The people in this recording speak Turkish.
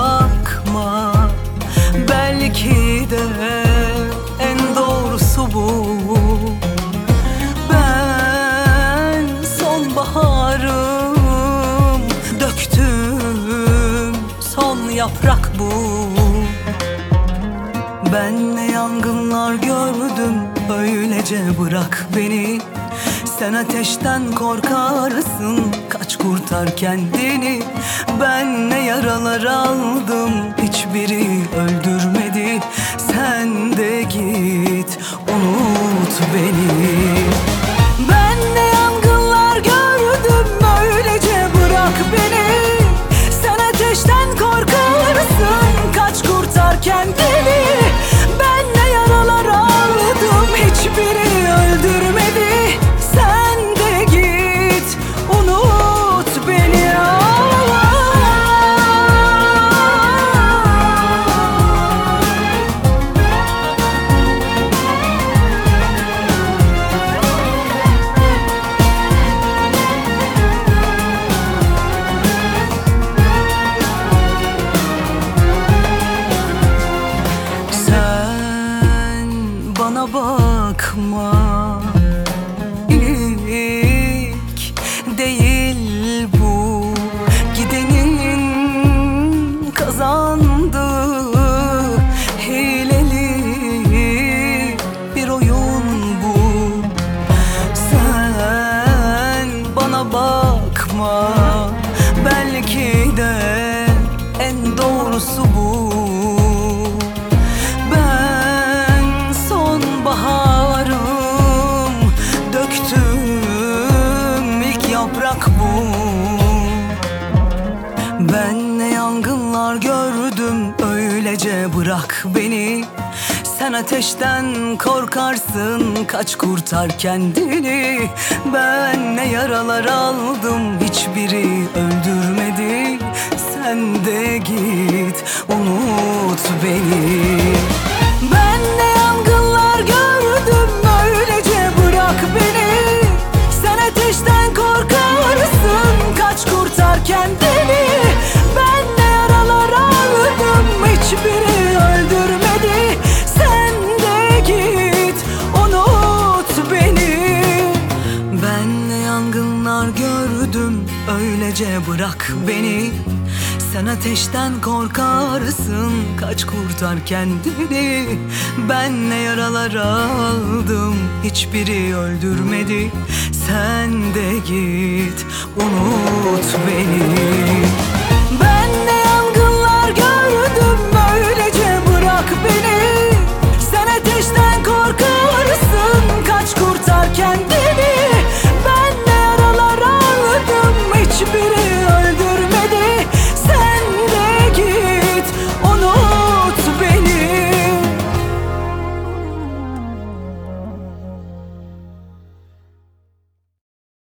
bakma. Belki de en doğrusu bu. Ben sonbaharım Döktüm son yaprak bu. Ben ne yangınlar gördüm Öylece bırak beni. Sen ateşten korkarsın kurtar kendini. Ben ne yaralar aldım hiçbiri öldürmedi. Sen de git unut beni Belki de en doğrusu bu. Ben sonbaharım Döktüm ilk yaprak bu. Ben ne yangınlar gördüm öylece bırak beni. Sen ateşten korkarsın kaç kurtar kendini. Ben ne yaralar aldım hiçbiri öldürmedi Sen de git unut beni. Ben ne yangınlar gördüm öylece bırak beni. Sen ateşten korkarsın kaç kurtar kendini. Ben ne yaralar aldım hiçbiri öldürmedi. Sen de git unut beni. Ben ne yangınlar gördüm öylece bırak beni sen ateşten korkarsın Kaç kurtar kendini. Ben ne yaralar aldım Hiçbiri öldürmedi. Sen de git unut beni